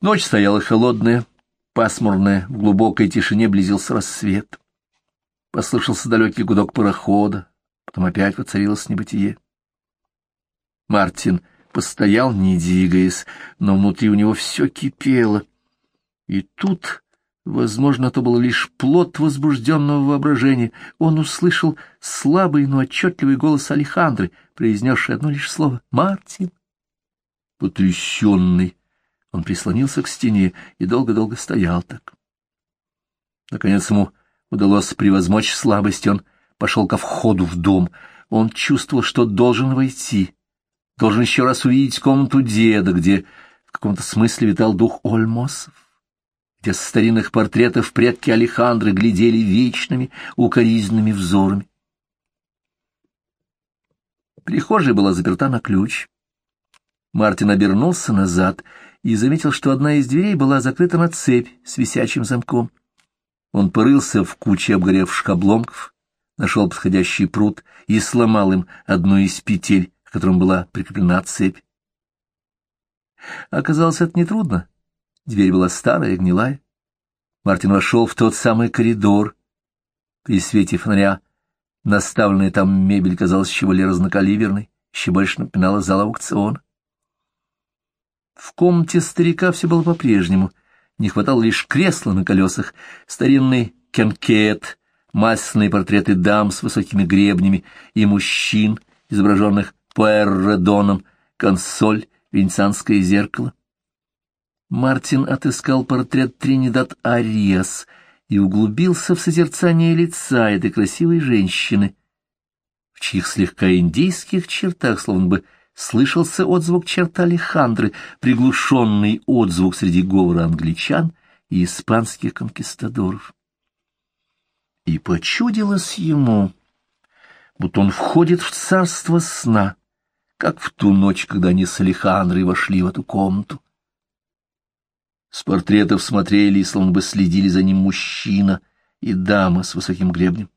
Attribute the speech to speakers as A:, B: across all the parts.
A: Ночь стояла холодная, пасмурная, в глубокой тишине близился рассвет. Послышался далекий гудок парохода, потом опять воцарилось небытие. Мартин постоял, не двигаясь, но внутри у него все кипело. И тут, возможно, это был лишь плод возбужденного воображения, он услышал слабый, но отчетливый голос Алехандры, произнесший одно лишь слово «Мартин». Потрясенный, он прислонился к стене и долго-долго стоял так. Наконец ему удалось превозмочь слабость, он пошел ко входу в дом. Он чувствовал, что должен войти, должен еще раз увидеть комнату деда, где в каком-то смысле витал дух Ольмосов, где с старинных портретов предки Алехандры глядели вечными, укоризненными взорами. Прихожая была заперта на ключ. Мартин обернулся назад и заметил, что одна из дверей была закрыта на цепь с висячим замком. Он порылся в куче обгоревших обломков, нашел подходящий пруд и сломал им одну из петель, к которым была прикреплена цепь. Оказалось, это нетрудно. Дверь была старая, гнилая. Мартин вошел в тот самый коридор. При свете фонаря наставленная там мебель казалась еще более разнокалиберной, еще больше напоминала зал аукциона. В комнате старика все было по-прежнему. Не хватало лишь кресла на колесах, старинный кенкет, масляные портреты дам с высокими гребнями и мужчин, изображенных Пуэрредоном, консоль, венецианское зеркало. Мартин отыскал портрет Тринидад Ариас и углубился в созерцание лица этой красивой женщины, в чьих слегка индийских чертах словно бы слышался отзвук черта Алехандры, приглушенный отзвук среди говора англичан и испанских конкистадоров. И почудилось ему, будто он входит в царство сна, как в ту ночь, когда они с Алехандрой вошли в эту комнату. С портретов смотрели, словно бы следили за ним мужчина и дама с высоким гребнем.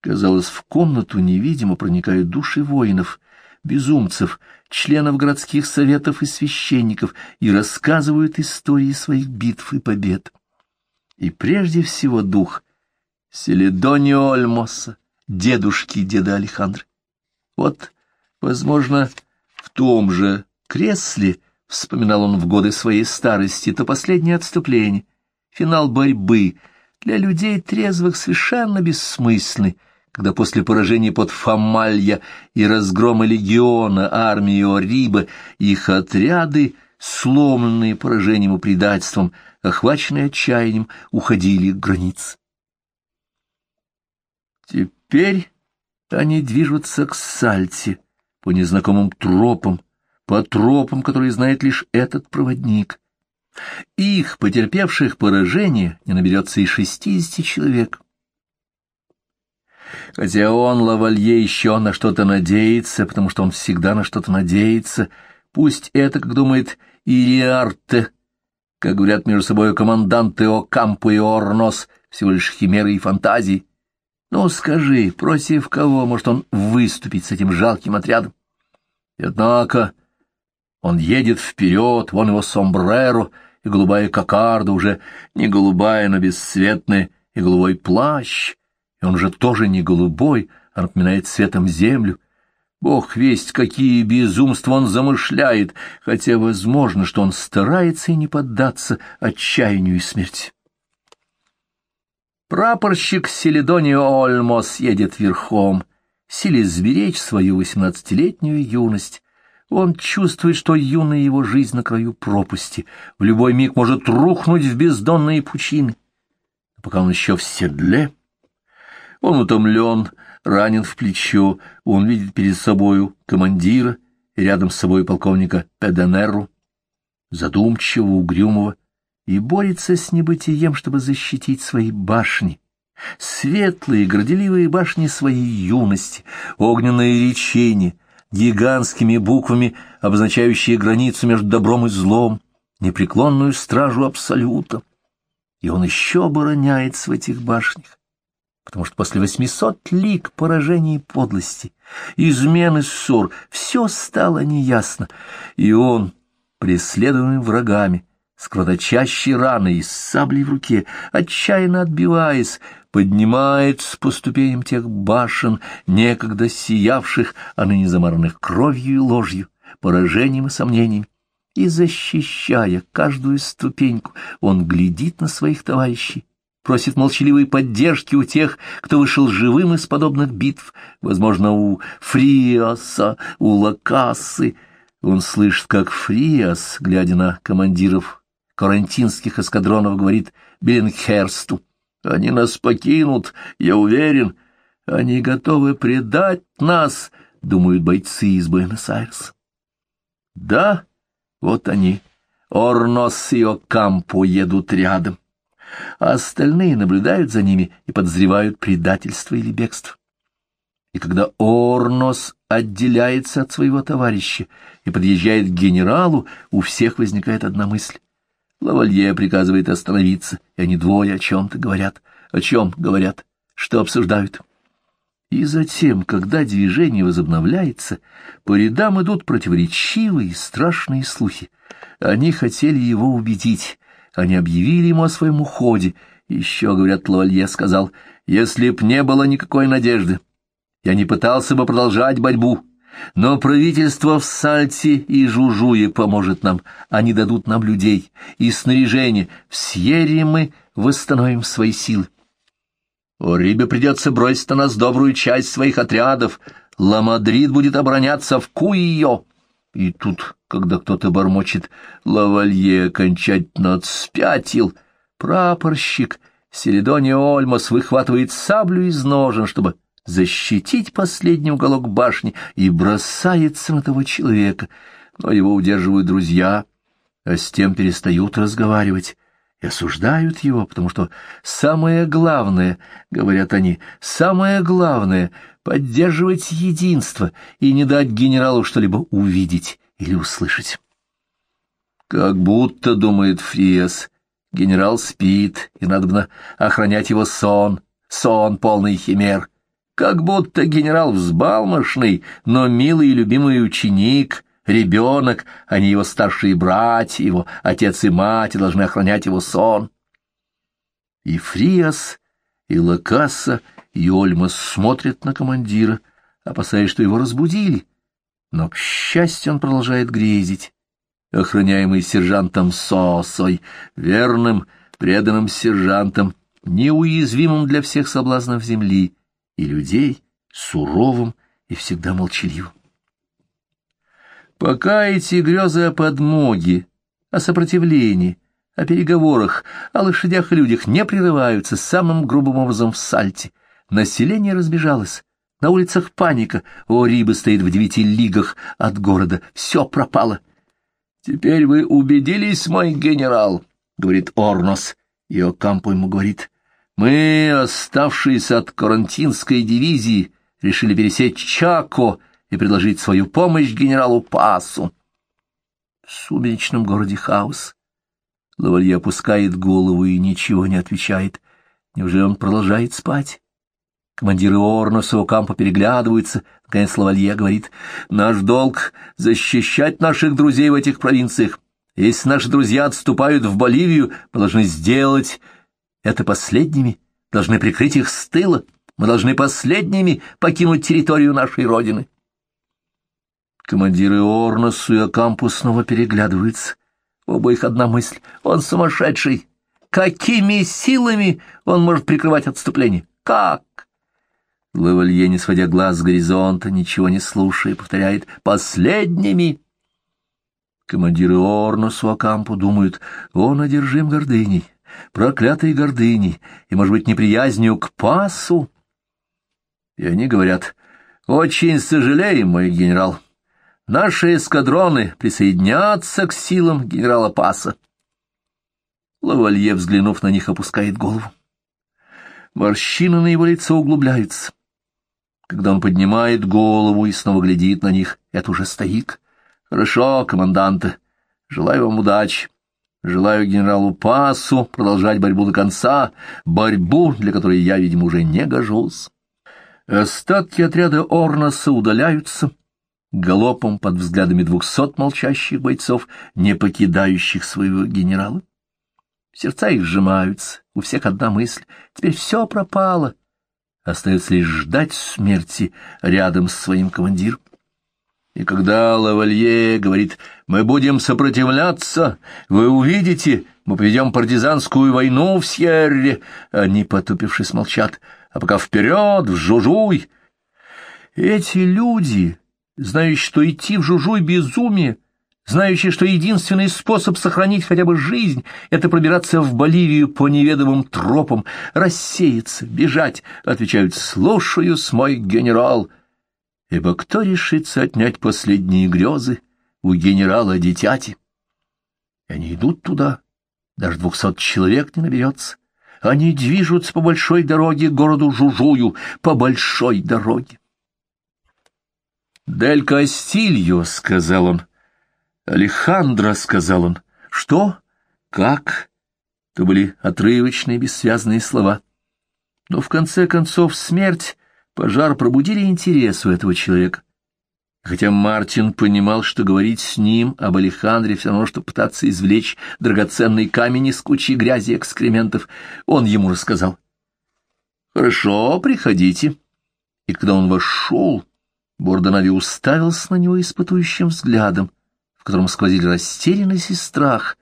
A: Казалось, в комнату невидимо проникают души воинов, безумцев, членов городских советов и священников и рассказывают истории своих битв и побед. И прежде всего дух Селедонио Альмоса, дедушки деда Алехандры. Вот, возможно, в том же кресле, вспоминал он в годы своей старости, то последнее отступление, финал борьбы, для людей трезвых совершенно бессмысленный, когда после поражения под Фамалья и разгрома легиона армии Ориба их отряды, сломленные поражением и предательством, охваченные отчаянием, уходили к границе. Теперь они движутся к Сальте по незнакомым тропам, по тропам, которые знает лишь этот проводник. Их, потерпевших поражение, не наберется и шестидесяти человек. Хотя он, Лавалье, еще на что-то надеется, потому что он всегда на что-то надеется, пусть это, как думает Ириарте, как говорят между собой команданты Окампо и Орнос, всего лишь химеры и фантазии. Ну, скажи, против кого может он выступить с этим жалким отрядом? И однако он едет вперед, вон его сомбреро и голубая кокарда, уже не голубая, но бесцветная, и голубой плащ, и он же тоже не голубой, а напоминает цветом землю. Бог весть, какие безумства он замышляет, хотя возможно, что он старается и не поддаться отчаянию и смерти. Прапорщик Селедонио Ольмос едет верхом, силясь сберечь свою восемнадцатилетнюю юность. Он чувствует, что юная его жизнь на краю пропасти, в любой миг может рухнуть в бездонные пучины. Пока он еще в седле, он утомлен, ранен в плечо, он видит перед собою командира и рядом с собой полковника Педенеру, задумчивого, угрюмого, и борется с небытием, чтобы защитить свои башни, светлые, горделивые башни своей юности, огненное речение, гигантскими буквами, обозначающие границу между добром и злом, непреклонную стражу Абсолюта. И он еще обороняется в этих башнях, потому что после восьмисот лик поражений и подлости, измены ссор, все стало неясно, и он, преследуемый врагами, с кровоточащей раной и с саблей в руке, отчаянно отбиваясь, поднимается по ступеням тех башен, некогда сиявших, а ныне замаранных кровью и ложью, поражением и сомнением. И, защищая каждую ступеньку, он глядит на своих товарищей, просит молчаливой поддержки у тех, кто вышел живым из подобных битв, возможно, у Фриаса, у Лакасы. Он слышит, как Фриас, глядя на командиров карантинских эскадронов, говорит Беллингхерсту, «Они нас покинут, я уверен, они готовы предать нас», — думают бойцы из Буэнос-Айреса. Да, вот они, Орнос и Окампо едут рядом, а остальные наблюдают за ними и подозревают предательство или бегство. И когда Орнос отделяется от своего товарища и подъезжает к генералу, у всех возникает одна мысль. Лавалье приказывает остановиться, и они двое о чем-то говорят. О чем говорят? Что обсуждают? И затем, когда движение возобновляется, по рядам идут противоречивые и страшные слухи. Они хотели его убедить, они объявили ему о своем уходе. Еще, говорят, Лавалье сказал, если б не было никакой надежды, я не пытался бы продолжать борьбу, но правительство в Сальте и Жужуе поможет нам. Они дадут нам людей и снаряжение. В Сьерре мы восстановим свои силы. Орибе придется бросить на нас добрую часть своих отрядов. Ла-Мадрид будет обороняться в Куио. И тут, когда кто-то бормочет, Лавалье окончательно спятил. Прапорщик Селидония Ольмас выхватывает саблю из ножен, чтобы защитить последний уголок башни, и бросается на того человека, но его удерживают друзья, а с тем перестают разговаривать и осуждают его, потому что самое главное, говорят они, самое главное — поддерживать единство и не дать генералу что-либо увидеть или услышать. Как будто, думает Фриес, генерал спит, и надо бы охранять его сон, сон полный химер. Как будто генерал взбалмошный, но милый и любимый ученик, ребенок, а не его старшие братья, его отец и мать должны охранять его сон. И Фриас, и Лакасса, и Ольма смотрят на командира, опасаясь, что его разбудили. Но, к счастью, он продолжает грезить, охраняемый сержантом Сосой, верным, преданным сержантом, неуязвимым для всех соблазнов земли и людей, суровым и всегда молчаливым. Пока эти грезы о подмоге, о сопротивлении, о переговорах, о лошадях и людях не прерываются самым грубым образом в Сальте, население разбежалось. На улицах паника, о, Риба стоит в девяти лигах от города, все пропало. «Теперь вы убедились, мой генерал», — говорит Орнос, и Окампо ему говорит, «мы, оставшиеся от карантинской дивизии, решили пересечь Чако и предложить свою помощь генералу Пасу. В сумеречном городе хаос. Лавалье опускает голову и ничего не отвечает. Неужели он продолжает спать? Командиры Орнуса у кампа переглядываются. Наконец Лавалье говорит, «Наш долг — защищать наших друзей в этих провинциях. Если наши друзья отступают в Боливию, мы должны сделать это последними, должны прикрыть их с тыла. Мы должны последними покинуть территорию нашей Родины». Командиры Орносу и Акампу снова переглядываются. У обоих одна мысль — он сумасшедший. Какими силами он может прикрывать отступление? Как? Лавалье, не сводя глаз с горизонта, ничего не слушая, повторяет «последними». Командиры Орносу Акампу думают, он одержим гордыней, проклятой гордыней и, может быть, неприязнью к пасу. И они говорят «очень сожалеем, мой генерал». Наши эскадроны присоединятся к силам генерала Паса. Лавалье, взглянув на них, опускает голову. Морщины на его лицо углубляются. Когда он поднимает голову и снова глядит на них, это уже стоик. Хорошо, команданты, желаю вам удачи. Желаю генералу Пасу продолжать борьбу до конца, борьбу, для которой я, видимо, уже не гожусь. Остатки отряда Орнаса удаляются, галопом под взглядами двухсот молчащих бойцов, не покидающих своего генерала. Сердца их сжимаются, у всех одна мысль — теперь все пропало. Остается лишь ждать смерти рядом с своим командиром. И когда Лавалье говорит «Мы будем сопротивляться, вы увидите, мы поведем партизанскую войну в Сьерре», они, потупившись, молчат, а пока вперед, в Жужуй. Эти люди, знающие, что идти в Жужуй безумие, знающие, что единственный способ сохранить хотя бы жизнь — это пробираться в Боливию по неведомым тропам, рассеяться, бежать, отвечают «Слушаюсь, мой генерал», ибо кто решится отнять последние грезы у генерала Дитяти? Они идут туда, даже двухсот человек не наберется. Они движутся по большой дороге к городу Жужую, по большой дороге. «Дель Кастильо», — сказал он. «Алехандро», — сказал он. «Что? Как?» То были отрывочные бессвязные слова. Но в конце концов смерть Пожар пробудили интерес у этого человека. Хотя Мартин понимал, что говорить с ним об Алехандре все равно, что пытаться извлечь драгоценный камень из кучи грязи и экскрементов, он ему рассказал. «Хорошо, приходите». И когда он вошел, Бордонави уставился на него испытующим взглядом, в котором сквозили растерянность и страх.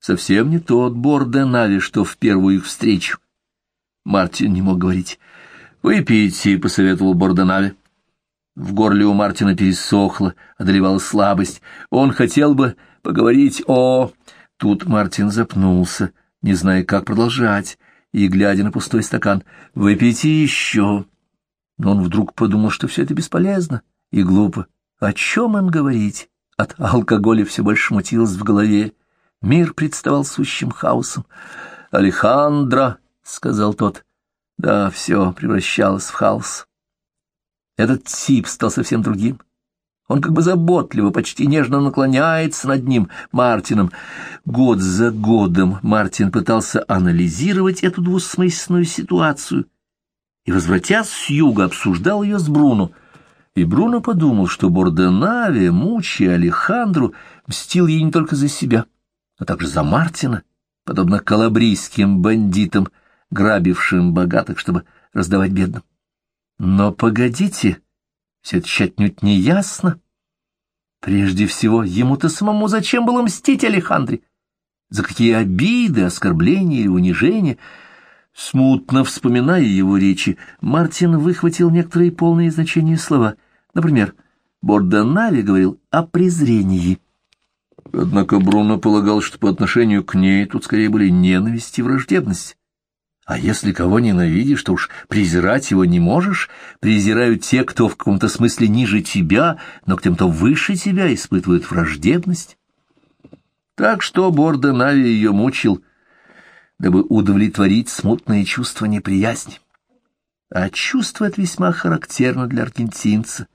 A: Совсем не тот Бордонави, что в первую их встречу. Мартин не мог говорить. «Выпейте», — посоветовал Бордонави. В горле у Мартина пересохло, одолевала слабость. Он хотел бы поговорить о... Тут Мартин запнулся, не зная, как продолжать, и, глядя на пустой стакан, «Выпейте еще». Но он вдруг подумал, что все это бесполезно и глупо. О чем им говорить? От алкоголя все больше мутилось в голове. Мир представал сущим хаосом. «Алехандро», — сказал тот, да, все превращалось в хаос. Этот тип стал совсем другим. Он как бы заботливо, почти нежно наклоняется над ним, Мартином. Год за годом Мартин пытался анализировать эту двусмысленную ситуацию и, возвратясь с юга, обсуждал ее с Бруно. И Бруно подумал, что Борденави, мучая Алехандру, мстил ей не только за себя, а также за Мартина, подобно калабрийским бандитам — грабившим богатых, чтобы раздавать бедным. Но погодите, все это отнюдь не ясно. Прежде всего, ему-то самому зачем было мстить Алехандре? За какие обиды, оскорбления или унижения? Смутно вспоминая его речи, Мартин выхватил некоторые полные значения слова. Например, Бордонави говорил о презрении. Однако Бруно полагал, что по отношению к ней тут скорее были ненависть и враждебность. А если кого ненавидишь, то уж презирать его не можешь. Презирают те, кто в каком-то смысле ниже тебя, но к тем, кто выше тебя, испытывают враждебность. Так что Бордо Нави ее мучил, дабы удовлетворить смутные чувства неприязни. А чувство это весьма характерно для аргентинца,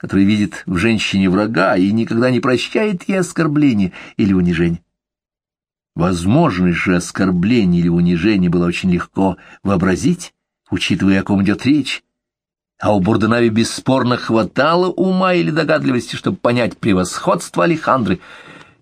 A: который видит в женщине врага и никогда не прощает ей оскорбления или унижения. Возможность же оскорбления или унижения было очень легко вообразить, учитывая, о ком идет речь. А у Бурденави бесспорно хватало ума или догадливости, чтобы понять превосходство Алехандры,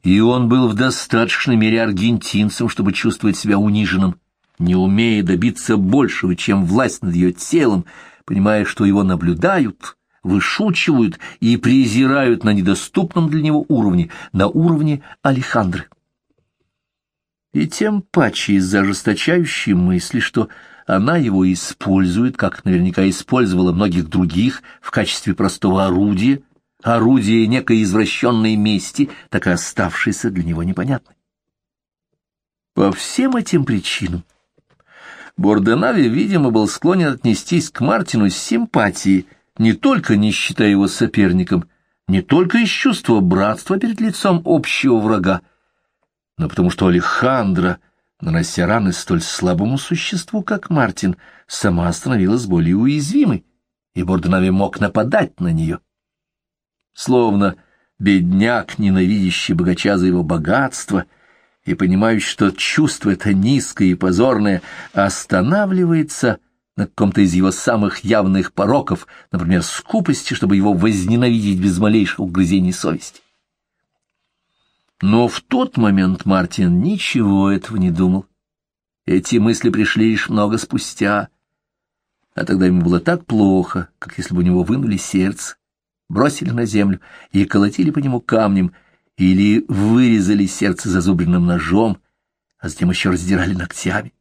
A: и он был в достаточной мере аргентинцем, чтобы чувствовать себя униженным, не умея добиться большего, чем власть над ее телом, понимая, что его наблюдают, вышучивают и презирают на недоступном для него уровне, на уровне Алехандры и тем паче из-за ожесточающей мысли, что она его использует, как наверняка использовала многих других, в качестве простого орудия, орудия некой извращенной мести, так и оставшейся для него непонятной. По всем этим причинам Борденави, видимо, был склонен отнестись к Мартину с симпатией, не только не считая его соперником, не только из чувства братства перед лицом общего врага, но потому что Алехандра, нанося раны столь слабому существу, как Мартин, сама становилась более уязвимой, и Бордонави мог нападать на нее. Словно бедняк, ненавидящий богача за его богатство, и понимающий, что чувство это низкое и позорное, останавливается на каком-то из его самых явных пороков, например, скупости, чтобы его возненавидеть без малейших угрызений совести. Но в тот момент Мартин ничего этого не думал. Эти мысли пришли лишь много спустя, а тогда ему было так плохо, как если бы у него вынули сердце, бросили на землю и колотили по нему камнем, или вырезали сердце зазубренным ножом, а затем еще раздирали ногтями.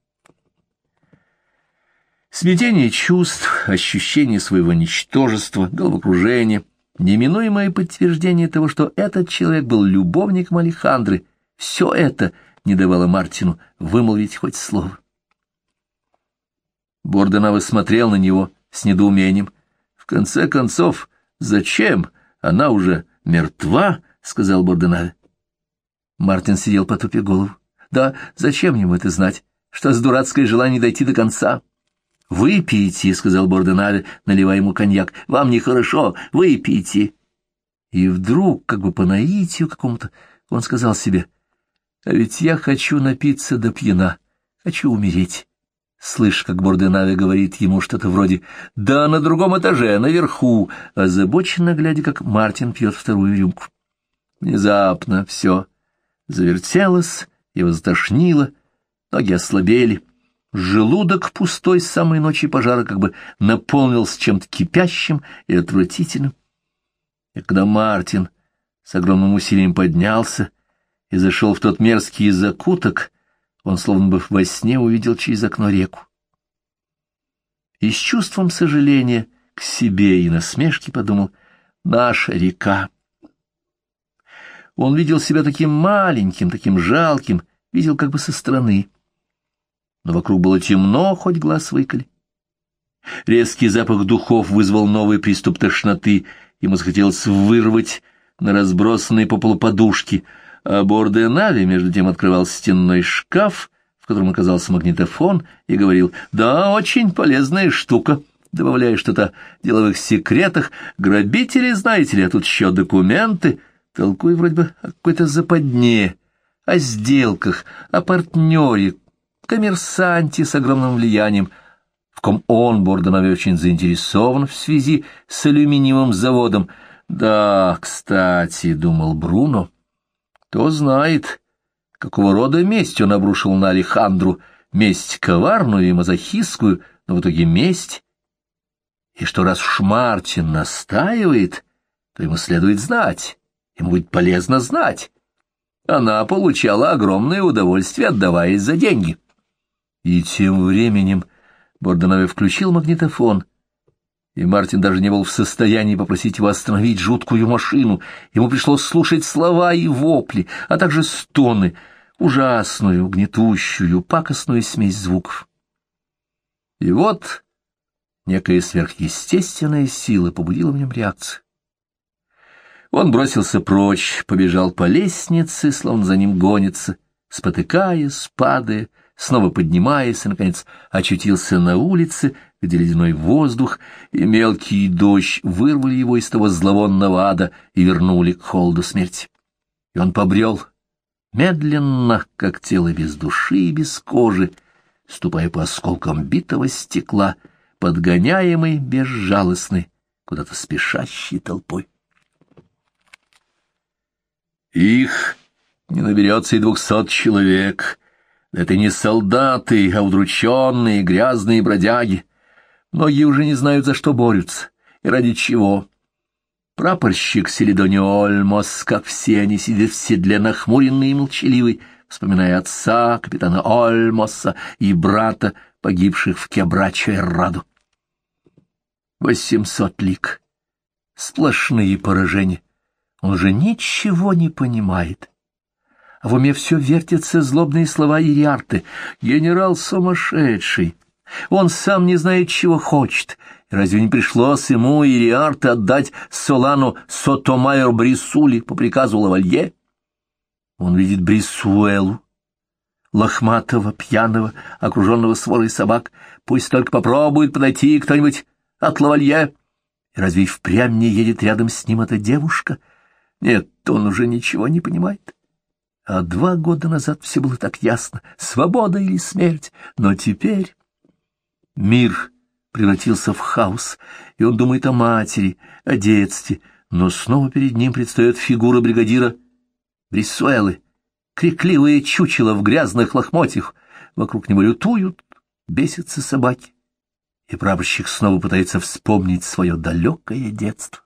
A: Смятение чувств, ощущение своего ничтожества, головокружение, неминуемое подтверждение того, что этот человек был любовником Алехандры, все это не давало Мартину вымолвить хоть слово. Борденава смотрел на него с недоумением. В конце концов, зачем? Она уже мертва, — сказал Борденаве. Мартин сидел потупив голову. Да, зачем ему это знать? Что с дурацкое желание дойти до конца? «Выпейте», — сказал Борденаве, наливая ему коньяк. «Вам нехорошо, выпейте». И вдруг, как бы по наитию какому-то, он сказал себе, «А ведь я хочу напиться до пьяна, хочу умереть». Слышь, как Борденаве говорит ему что-то вроде «Да, на другом этаже, наверху», озабоченно глядя, как Мартин пьет вторую рюмку. Внезапно все завертелось, его затошнило, ноги ослабели. Желудок пустой с самой ночи пожара как бы наполнился чем-то кипящим и отвратительным. И когда Мартин с огромным усилием поднялся и зашел в тот мерзкий закуток, он словно бы во сне увидел через окно реку. И с чувством сожаления к себе и насмешки подумал «Наша река». Он видел себя таким маленьким, таким жалким, видел как бы со стороны. Но вокруг было темно, хоть глаз выколи. Резкий запах духов вызвал новый приступ тошноты. Ему захотелось вырвать на разбросанные по полу подушки, а Борденави между тем открывал стенной шкаф, в котором оказался магнитофон, и говорил «Да, очень полезная штука», добавляя что-то о деловых секретах. «Грабители, знаете ли, а тут еще документы». Толкуй вроде бы о какой-то западне, о сделках, о партнере, коммерсанте с огромным влиянием, в ком он, Бордонове, очень заинтересован в связи с алюминиевым заводом. Да, кстати, — думал Бруно, — кто знает, какого рода месть он обрушил на Алехандру, месть коварную и мазохистскую, но в итоге месть. И что раз Шмартин настаивает, то ему следует знать, Ему будет полезно знать. Она получала огромное удовольствие, отдаваясь за деньги. И тем временем Бордонове включил магнитофон, и Мартин даже не был в состоянии попросить его остановить жуткую машину. Ему пришлось слушать слова и вопли, а также стоны, ужасную, гнетущую, пакостную смесь звуков. И вот некая сверхъестественная сила побудила в нем реакцию. Он бросился прочь, побежал по лестнице, словно за ним гонится, спотыкаясь, падая, снова поднимаясь, и, наконец, очутился на улице, где ледяной воздух и мелкий дождь вырвали его из того зловонного ада и вернули к холоду смерти. И он побрел, медленно, как тело без души и без кожи, ступая по осколкам битого стекла, подгоняемый, безжалостный, куда-то спешащей толпой. Их не наберется и двухсот человек. Это не солдаты, а удрученные, грязные бродяги. Многие уже не знают, за что борются и ради чего. Прапорщик Селидони Ольмос, как все они, сидят в седле нахмуренный и молчаливый, вспоминая отца, капитана Ольмоса и брата, погибших в Кебрачо Эрраду. Восемьсот лик. Сплошные поражения. Он уже ничего не понимает. В уме все вертятся злобные слова Ириарты. Генерал сумасшедший. Он сам не знает, чего хочет. разве не пришлось ему Ириарте отдать Солану Сотомайор Брисули по приказу Лавалье? Он видит Брисуэлу, лохматого, пьяного, окруженного сворой собак. Пусть только попробует подойти кто-нибудь от Лавалье. разве впрямь не едет рядом с ним эта девушка — нет, он уже ничего не понимает. А два года назад все было так ясно — свобода или смерть. Но теперь мир превратился в хаос, и он думает о матери, о детстве, но снова перед ним предстает фигура бригадира Брисуэлы, крикливое чучело в грязных лохмотьях, вокруг него лютуют, бесятся собаки, и прапорщик снова пытается вспомнить свое далекое детство.